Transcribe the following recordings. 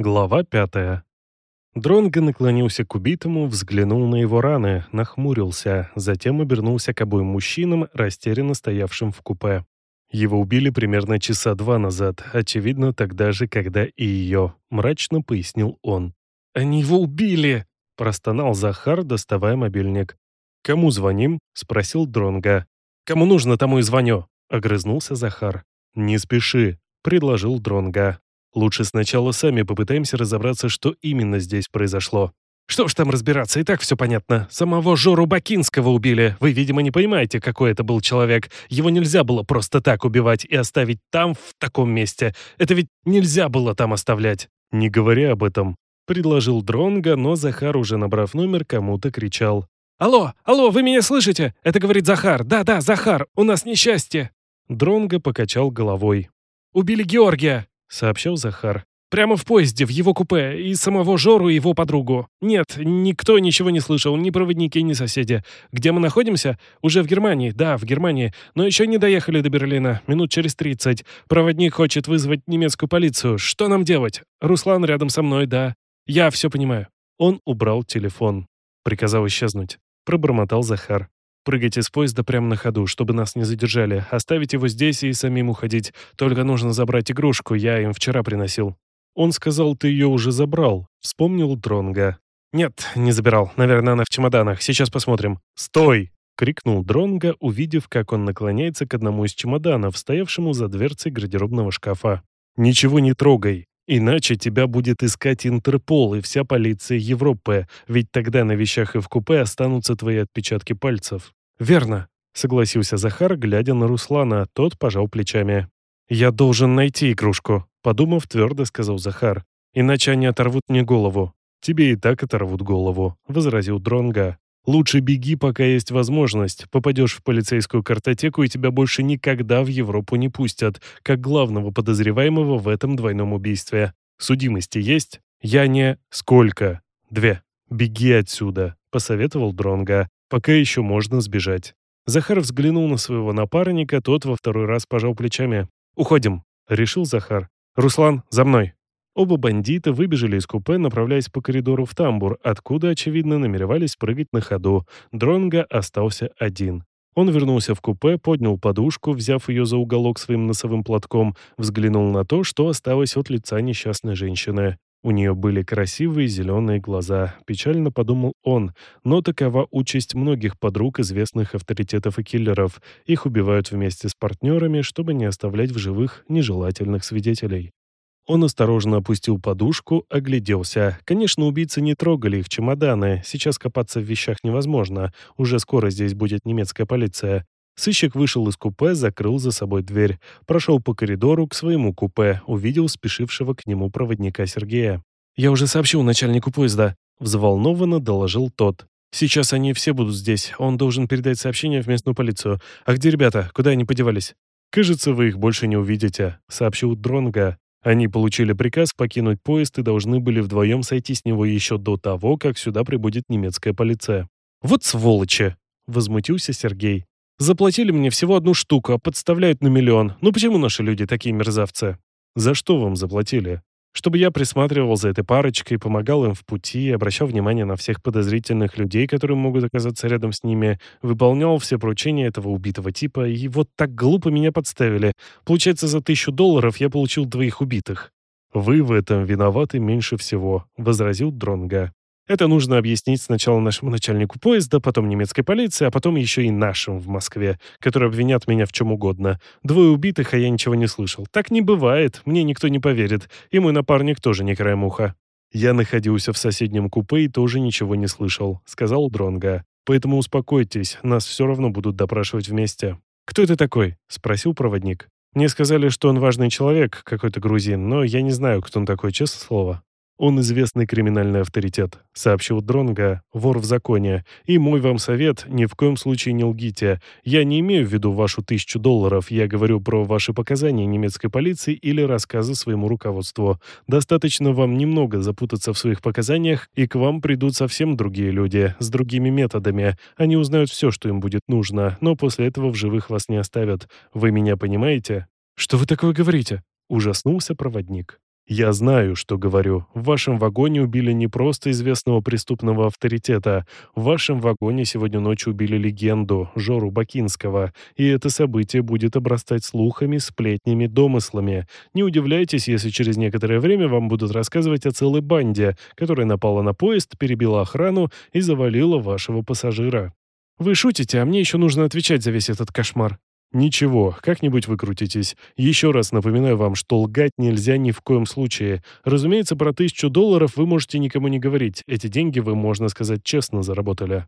Глава пятая. Дронго наклонился к убитому, взглянул на его раны, нахмурился, затем обернулся к обоим мужчинам, растерянно стоявшим в купе. Его убили примерно часа два назад, очевидно, тогда же, когда и ее, мрачно пояснил он. «Они его убили!» – простонал Захар, доставая мобильник. «Кому звоним?» – спросил Дронга. «Кому нужно, тому и звоню», – огрызнулся Захар. «Не спеши», – предложил Дронга. Лучше сначала сами попытаемся разобраться, что именно здесь произошло. Что ж там разбираться, и так все понятно. Самого Жору Бакинского убили. Вы, видимо, не понимаете, какой это был человек. Его нельзя было просто так убивать и оставить там, в таком месте. Это ведь нельзя было там оставлять. Не говоря об этом, предложил Дронга, но Захар, уже набрав номер, кому-то кричал. «Алло, алло, вы меня слышите? Это говорит Захар. Да-да, Захар, у нас несчастье!» Дронга покачал головой. «Убили Георгия!» Сообщил Захар. «Прямо в поезде, в его купе, и самого Жору, и его подругу. Нет, никто ничего не слышал, ни проводники, ни соседи. Где мы находимся? Уже в Германии, да, в Германии. Но еще не доехали до Берлина, минут через тридцать. Проводник хочет вызвать немецкую полицию. Что нам делать? Руслан рядом со мной, да. Я все понимаю». Он убрал телефон. Приказал исчезнуть. Пробормотал Захар. Прыгать из поезда прямо на ходу, чтобы нас не задержали. Оставить его здесь и самим уходить. Только нужно забрать игрушку, я им вчера приносил». «Он сказал, ты ее уже забрал», — вспомнил Дронга. «Нет, не забирал. Наверное, она в чемоданах. Сейчас посмотрим». «Стой!» — крикнул Дронга, увидев, как он наклоняется к одному из чемоданов, стоявшему за дверцей гардеробного шкафа. «Ничего не трогай. Иначе тебя будет искать Интерпол и вся полиция Европы, ведь тогда на вещах и в купе останутся твои отпечатки пальцев». «Верно», — согласился Захар, глядя на Руслана, тот пожал плечами. «Я должен найти игрушку», — подумав, твердо сказал Захар. «Иначе они оторвут мне голову». «Тебе и так оторвут голову», — возразил Дронга. «Лучше беги, пока есть возможность. Попадешь в полицейскую картотеку, и тебя больше никогда в Европу не пустят, как главного подозреваемого в этом двойном убийстве. Судимости есть? Я не... Сколько? Две. Беги отсюда», — посоветовал Дронга пока еще можно сбежать. Захар взглянул на своего напарника, тот во второй раз пожал плечами. «Уходим», — решил Захар. «Руслан, за мной». Оба бандита выбежали из купе, направляясь по коридору в тамбур, откуда, очевидно, намеревались прыгать на ходу. Дронга остался один. Он вернулся в купе, поднял подушку, взяв ее за уголок своим носовым платком, взглянул на то, что осталось от лица несчастной женщины. У нее были красивые зеленые глаза, печально подумал он, но такова участь многих подруг известных авторитетов и киллеров. Их убивают вместе с партнерами, чтобы не оставлять в живых нежелательных свидетелей. Он осторожно опустил подушку, огляделся. Конечно, убийцы не трогали их чемоданы. Сейчас копаться в вещах невозможно. Уже скоро здесь будет немецкая полиция. Сыщик вышел из купе, закрыл за собой дверь, прошел по коридору к своему купе, увидел спешившего к нему проводника Сергея. «Я уже сообщил начальнику поезда», — взволнованно доложил тот. «Сейчас они все будут здесь. Он должен передать сообщение в местную полицию. А где ребята? Куда они подевались?» «Кажется, вы их больше не увидите», — сообщил Дронга. Они получили приказ покинуть поезд и должны были вдвоем сойти с него еще до того, как сюда прибудет немецкая полиция. «Вот сволочи!» — возмутился Сергей. Заплатили мне всего одну штуку, а подставляют на миллион. Ну почему наши люди такие мерзавцы? За что вам заплатили? Чтобы я присматривал за этой парочкой, помогал им в пути, обращал внимание на всех подозрительных людей, которые могут оказаться рядом с ними, выполнял все поручения этого убитого типа, и вот так глупо меня подставили. Получается, за тысячу долларов я получил двоих убитых. «Вы в этом виноваты меньше всего», — возразил Дронга. Это нужно объяснить сначала нашему начальнику поезда, потом немецкой полиции, а потом еще и нашим в Москве, которые обвинят меня в чем угодно. Двое убитых, а я ничего не слышал. Так не бывает, мне никто не поверит. И мой напарник тоже не краем уха. «Я находился в соседнем купе и тоже ничего не слышал», — сказал Дронга. «Поэтому успокойтесь, нас все равно будут допрашивать вместе». «Кто это такой?» — спросил проводник. «Мне сказали, что он важный человек, какой-то грузин, но я не знаю, кто он такой, честное слово». Он известный криминальный авторитет, сообщил Дронга, вор в законе. И мой вам совет, ни в коем случае не лгите. Я не имею в виду вашу тысячу долларов, я говорю про ваши показания немецкой полиции или рассказы своему руководству. Достаточно вам немного запутаться в своих показаниях, и к вам придут совсем другие люди, с другими методами. Они узнают все, что им будет нужно, но после этого в живых вас не оставят. Вы меня понимаете? Что вы такое говорите? Ужаснулся проводник. Я знаю, что говорю. В вашем вагоне убили не просто известного преступного авторитета. В вашем вагоне сегодня ночью убили легенду, Жору Бакинского. И это событие будет обрастать слухами, сплетнями, домыслами. Не удивляйтесь, если через некоторое время вам будут рассказывать о целой банде, которая напала на поезд, перебила охрану и завалила вашего пассажира. Вы шутите, а мне еще нужно отвечать за весь этот кошмар. «Ничего, как-нибудь выкрутитесь. Еще раз напоминаю вам, что лгать нельзя ни в коем случае. Разумеется, про тысячу долларов вы можете никому не говорить. Эти деньги вы, можно сказать, честно заработали».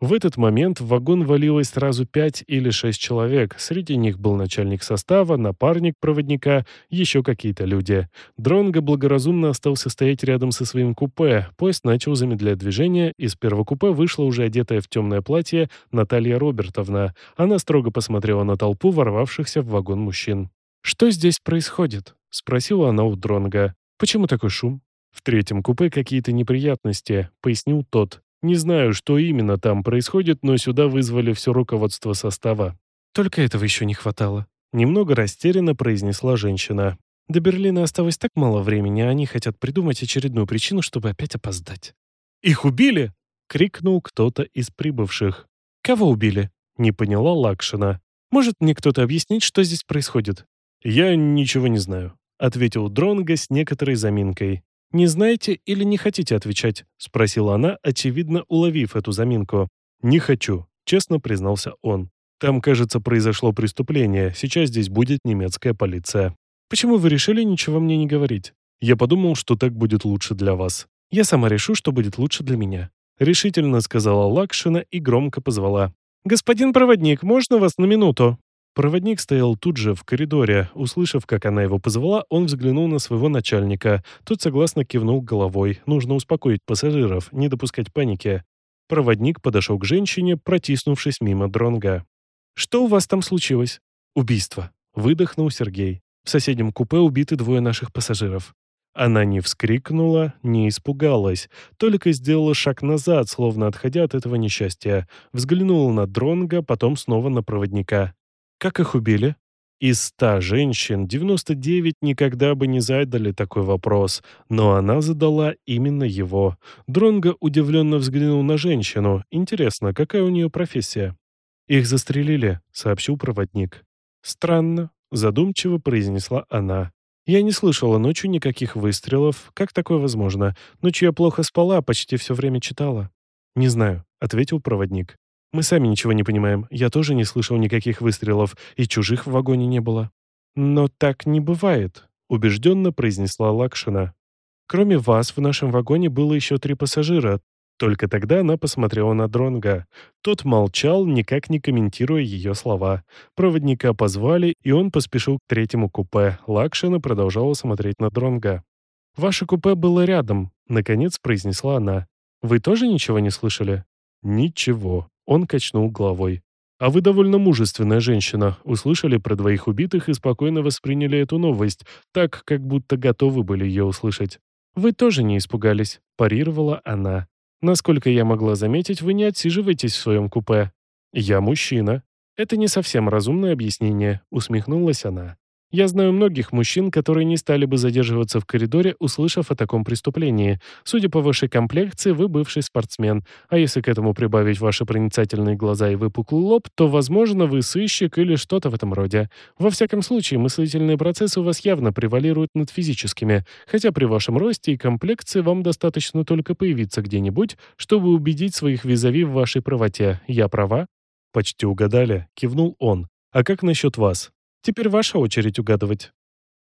В этот момент в вагон валилось сразу пять или шесть человек. Среди них был начальник состава, напарник проводника, еще какие-то люди. Дронго благоразумно остался стоять рядом со своим купе. Поезд начал замедлять движение. Из первого купе вышла уже одетая в темное платье Наталья Робертовна. Она строго посмотрела на толпу ворвавшихся в вагон мужчин. «Что здесь происходит?» — спросила она у Дронга. «Почему такой шум?» «В третьем купе какие-то неприятности», — пояснил тот. Не знаю, что именно там происходит, но сюда вызвали все руководство состава. Только этого еще не хватало. Немного растерянно произнесла женщина. До Берлина осталось так мало времени, а они хотят придумать очередную причину, чтобы опять опоздать. «Их убили!» — крикнул кто-то из прибывших. «Кого убили?» — не поняла Лакшина. «Может, мне кто-то объяснить, что здесь происходит?» «Я ничего не знаю», — ответил Дронго с некоторой заминкой. «Не знаете или не хотите отвечать?» — спросила она, очевидно уловив эту заминку. «Не хочу», — честно признался он. «Там, кажется, произошло преступление. Сейчас здесь будет немецкая полиция». «Почему вы решили ничего мне не говорить?» «Я подумал, что так будет лучше для вас». «Я сама решу, что будет лучше для меня», — решительно сказала Лакшина и громко позвала. «Господин проводник, можно вас на минуту?» Проводник стоял тут же, в коридоре. Услышав, как она его позвала, он взглянул на своего начальника. Тот согласно кивнул головой. Нужно успокоить пассажиров, не допускать паники. Проводник подошел к женщине, протиснувшись мимо дронга. «Что у вас там случилось?» «Убийство», — выдохнул Сергей. «В соседнем купе убиты двое наших пассажиров». Она не вскрикнула, не испугалась, только сделала шаг назад, словно отходя от этого несчастья. Взглянула на дронга, потом снова на проводника. Как их убили? Из ста женщин 99 никогда бы не задали такой вопрос, но она задала именно его. Дронго удивленно взглянул на женщину. Интересно, какая у нее профессия? «Их застрелили», — сообщил проводник. «Странно», — задумчиво произнесла она. «Я не слышала ночью никаких выстрелов. Как такое возможно? Ночью я плохо спала, почти все время читала». «Не знаю», — ответил проводник. Мы сами ничего не понимаем. Я тоже не слышал никаких выстрелов, и чужих в вагоне не было. Но так не бывает, убежденно произнесла Лакшина. Кроме вас, в нашем вагоне было еще три пассажира. Только тогда она посмотрела на Дронга. Тот молчал, никак не комментируя ее слова. Проводника позвали, и он поспешил к третьему купе. Лакшина продолжала смотреть на Дронга. «Ваше купе было рядом», — наконец произнесла она. «Вы тоже ничего не слышали?» «Ничего», он качнул головой. «А вы довольно мужественная женщина. Услышали про двоих убитых и спокойно восприняли эту новость, так, как будто готовы были ее услышать. Вы тоже не испугались», – парировала она. «Насколько я могла заметить, вы не отсиживаетесь в своем купе». «Я мужчина». «Это не совсем разумное объяснение», – усмехнулась она. Я знаю многих мужчин, которые не стали бы задерживаться в коридоре, услышав о таком преступлении. Судя по вашей комплекции, вы бывший спортсмен. А если к этому прибавить ваши проницательные глаза и выпуклый лоб, то, возможно, вы сыщик или что-то в этом роде. Во всяком случае, мыслительные процессы у вас явно превалируют над физическими, хотя при вашем росте и комплекции вам достаточно только появиться где-нибудь, чтобы убедить своих визави в вашей правоте. Я права? Почти угадали, кивнул он. А как насчет вас? Теперь ваша очередь угадывать.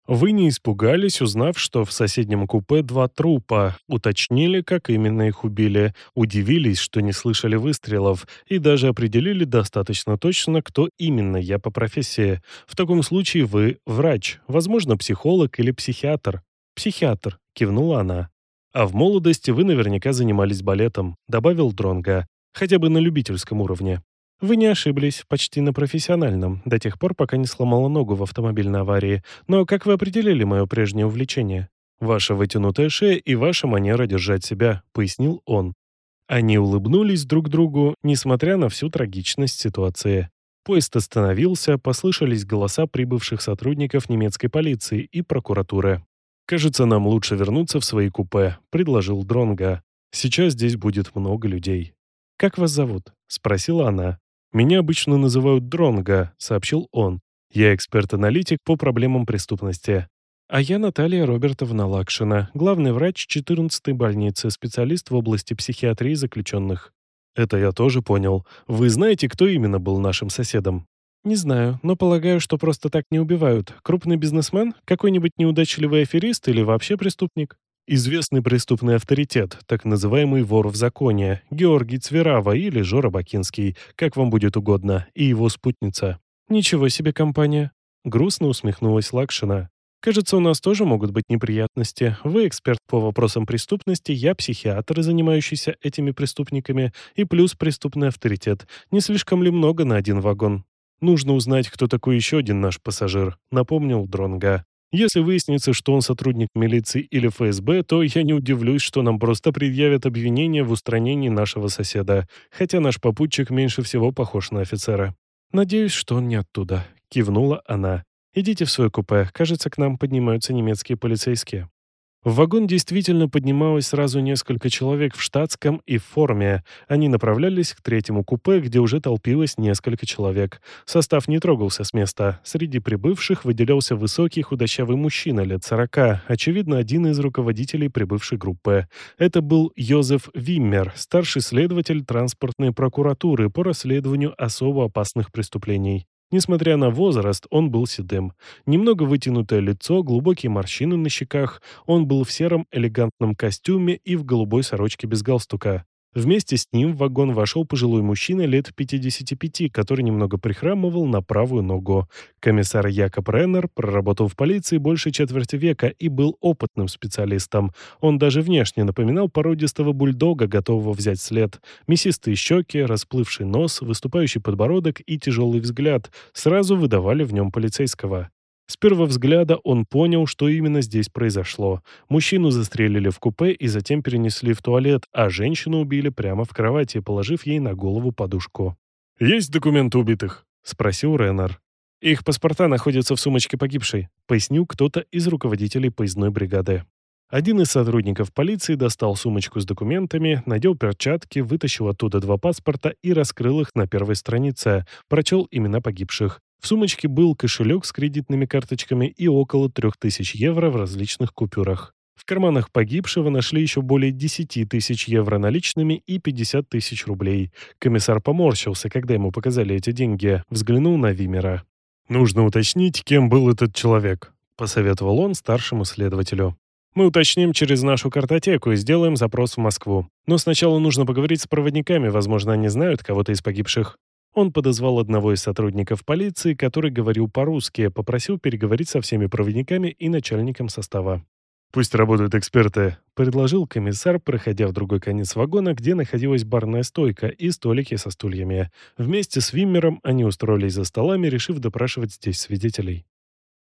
Вы не испугались, узнав, что в соседнем купе два трупа, уточнили, как именно их убили, удивились, что не слышали выстрелов, и даже определили достаточно точно, кто именно я по профессии. В таком случае вы врач, возможно, психолог или психиатр. Психиатр, кивнула она. А в молодости вы наверняка занимались балетом, добавил Дронга, хотя бы на любительском уровне. Вы не ошиблись, почти на профессиональном, до тех пор, пока не сломала ногу в автомобильной аварии. Но как вы определили мое прежнее увлечение? Ваша вытянутая шея и ваша манера держать себя, пояснил он. Они улыбнулись друг другу, несмотря на всю трагичность ситуации. Поезд остановился, послышались голоса прибывших сотрудников немецкой полиции и прокуратуры. «Кажется, нам лучше вернуться в свои купе», — предложил Дронга. «Сейчас здесь будет много людей». «Как вас зовут?» — спросила она. «Меня обычно называют Дронга», — сообщил он. «Я эксперт-аналитик по проблемам преступности». «А я Наталья Робертовна Лакшина, главный врач 14-й больницы, специалист в области психиатрии заключенных». «Это я тоже понял. Вы знаете, кто именно был нашим соседом?» «Не знаю, но полагаю, что просто так не убивают. Крупный бизнесмен? Какой-нибудь неудачливый аферист или вообще преступник?» Известный преступный авторитет, так называемый вор в законе, Георгий Цверава или Жора Бакинский, как вам будет угодно, и его спутница. «Ничего себе компания!» Грустно усмехнулась Лакшина. «Кажется, у нас тоже могут быть неприятности. Вы эксперт по вопросам преступности, я психиатр, занимающийся этими преступниками, и плюс преступный авторитет. Не слишком ли много на один вагон?» Нужно узнать, кто такой еще один наш пассажир, напомнил Дронга. Если выяснится, что он сотрудник милиции или ФСБ, то я не удивлюсь, что нам просто предъявят обвинение в устранении нашего соседа, хотя наш попутчик меньше всего похож на офицера. Надеюсь, что он не оттуда, кивнула она. Идите в свой купе, кажется, к нам поднимаются немецкие полицейские. В вагон действительно поднималось сразу несколько человек в штатском и в форме. Они направлялись к третьему купе, где уже толпилось несколько человек. Состав не трогался с места. Среди прибывших выделялся высокий худощавый мужчина лет сорока, очевидно, один из руководителей прибывшей группы. Это был Йозеф Виммер, старший следователь транспортной прокуратуры по расследованию особо опасных преступлений. Несмотря на возраст, он был седым. Немного вытянутое лицо, глубокие морщины на щеках. Он был в сером элегантном костюме и в голубой сорочке без галстука. Вместе с ним в вагон вошел пожилой мужчина лет 55, который немного прихрамывал на правую ногу. Комиссар Якоб Реннер проработал в полиции больше четверти века и был опытным специалистом. Он даже внешне напоминал породистого бульдога, готового взять след. Мясистые щеки, расплывший нос, выступающий подбородок и тяжелый взгляд сразу выдавали в нем полицейского. С первого взгляда он понял, что именно здесь произошло. Мужчину застрелили в купе и затем перенесли в туалет, а женщину убили прямо в кровати, положив ей на голову подушку. «Есть документы убитых?» — спросил Реннер. «Их паспорта находятся в сумочке погибшей», — пояснил кто-то из руководителей поездной бригады. Один из сотрудников полиции достал сумочку с документами, надел перчатки, вытащил оттуда два паспорта и раскрыл их на первой странице, прочел имена погибших. В сумочке был кошелек с кредитными карточками и около 3000 евро в различных купюрах. В карманах погибшего нашли еще более 10 тысяч евро наличными и 50 тысяч рублей. Комиссар поморщился, когда ему показали эти деньги, взглянул на Вимера. «Нужно уточнить, кем был этот человек», — посоветовал он старшему следователю. «Мы уточним через нашу картотеку и сделаем запрос в Москву. Но сначала нужно поговорить с проводниками, возможно, они знают кого-то из погибших». Он подозвал одного из сотрудников полиции, который говорил по-русски, попросил переговорить со всеми проводниками и начальником состава. «Пусть работают эксперты», — предложил комиссар, проходя в другой конец вагона, где находилась барная стойка и столики со стульями. Вместе с Виммером они устроились за столами, решив допрашивать здесь свидетелей.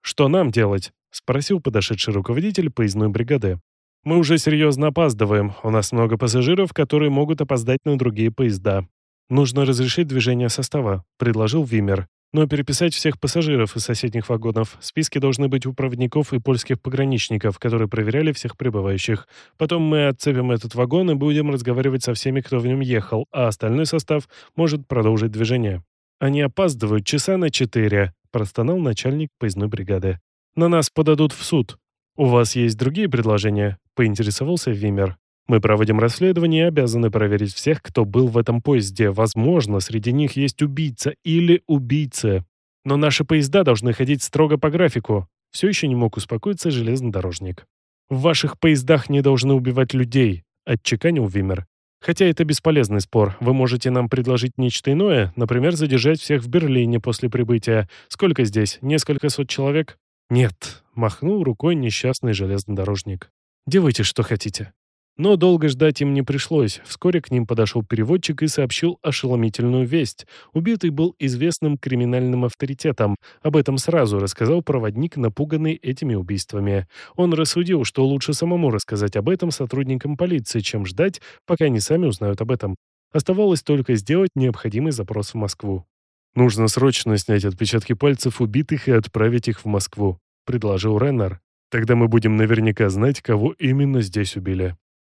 «Что нам делать?» — спросил подошедший руководитель поездной бригады. «Мы уже серьезно опаздываем. У нас много пассажиров, которые могут опоздать на другие поезда. «Нужно разрешить движение состава», — предложил Вимер. «Но переписать всех пассажиров из соседних вагонов. Списки должны быть у проводников и польских пограничников, которые проверяли всех прибывающих. Потом мы отцепим этот вагон и будем разговаривать со всеми, кто в нем ехал, а остальной состав может продолжить движение». «Они опаздывают часа на четыре», — простонал начальник поездной бригады. «На нас подадут в суд». «У вас есть другие предложения?» — поинтересовался Вимер. Мы проводим расследование и обязаны проверить всех, кто был в этом поезде. Возможно, среди них есть убийца или убийцы. Но наши поезда должны ходить строго по графику. Все еще не мог успокоиться железнодорожник. В ваших поездах не должны убивать людей, отчеканил Вимер. Хотя это бесполезный спор. Вы можете нам предложить нечто иное, например, задержать всех в Берлине после прибытия. Сколько здесь? Несколько сот человек? Нет, махнул рукой несчастный железнодорожник. Делайте, что хотите. Но долго ждать им не пришлось. Вскоре к ним подошел переводчик и сообщил ошеломительную весть. Убитый был известным криминальным авторитетом. Об этом сразу рассказал проводник, напуганный этими убийствами. Он рассудил, что лучше самому рассказать об этом сотрудникам полиции, чем ждать, пока они сами узнают об этом. Оставалось только сделать необходимый запрос в Москву. «Нужно срочно снять отпечатки пальцев убитых и отправить их в Москву», — предложил Реннер. Тогда мы будем наверняка знать, кого именно здесь убили».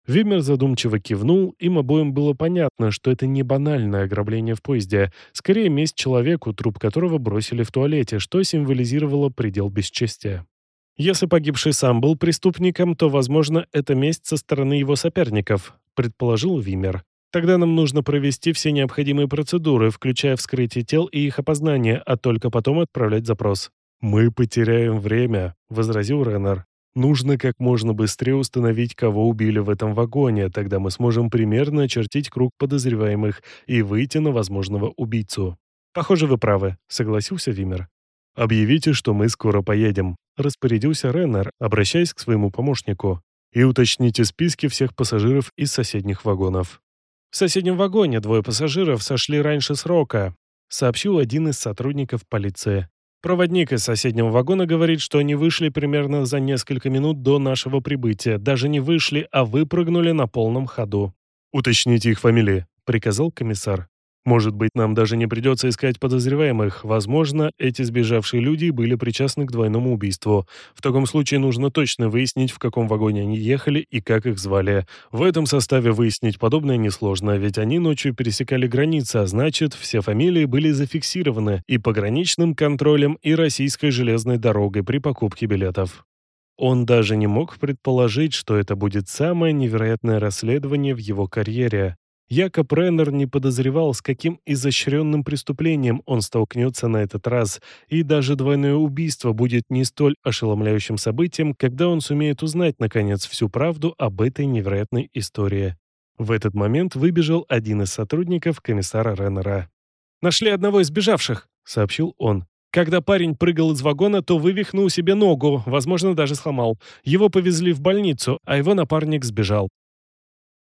Вимер задумчиво кивнул, им обоим было понятно, что это не банальное ограбление в поезде, скорее месть человеку, труп которого бросили в туалете, что символизировало предел бесчестия. Если погибший сам был преступником, то, возможно, это месть со стороны его соперников, предположил Вимер. Тогда нам нужно провести все необходимые процедуры, включая вскрытие тел и их опознание, а только потом отправлять запрос. «Мы потеряем время», — возразил Реннер. Нужно как можно быстрее установить, кого убили в этом вагоне, тогда мы сможем примерно очертить круг подозреваемых и выйти на возможного убийцу. Похоже, вы правы, согласился Вимер. Объявите, что мы скоро поедем, распорядился Реннер, обращаясь к своему помощнику. И уточните списки всех пассажиров из соседних вагонов. В соседнем вагоне двое пассажиров сошли раньше срока, сообщил один из сотрудников полиции. Проводник из соседнего вагона говорит, что они вышли примерно за несколько минут до нашего прибытия. Даже не вышли, а выпрыгнули на полном ходу. «Уточните их фамилии», — приказал комиссар. Может быть, нам даже не придется искать подозреваемых. Возможно, эти сбежавшие люди были причастны к двойному убийству. В таком случае нужно точно выяснить, в каком вагоне они ехали и как их звали. В этом составе выяснить подобное несложно, ведь они ночью пересекали границы, а значит, все фамилии были зафиксированы и пограничным контролем, и российской железной дорогой при покупке билетов. Он даже не мог предположить, что это будет самое невероятное расследование в его карьере. Якоб Реннер не подозревал, с каким изощренным преступлением он столкнется на этот раз, и даже двойное убийство будет не столь ошеломляющим событием, когда он сумеет узнать, наконец, всю правду об этой невероятной истории. В этот момент выбежал один из сотрудников комиссара Реннера. «Нашли одного из бежавших», — сообщил он. Когда парень прыгал из вагона, то вывихнул себе ногу, возможно, даже сломал. Его повезли в больницу, а его напарник сбежал.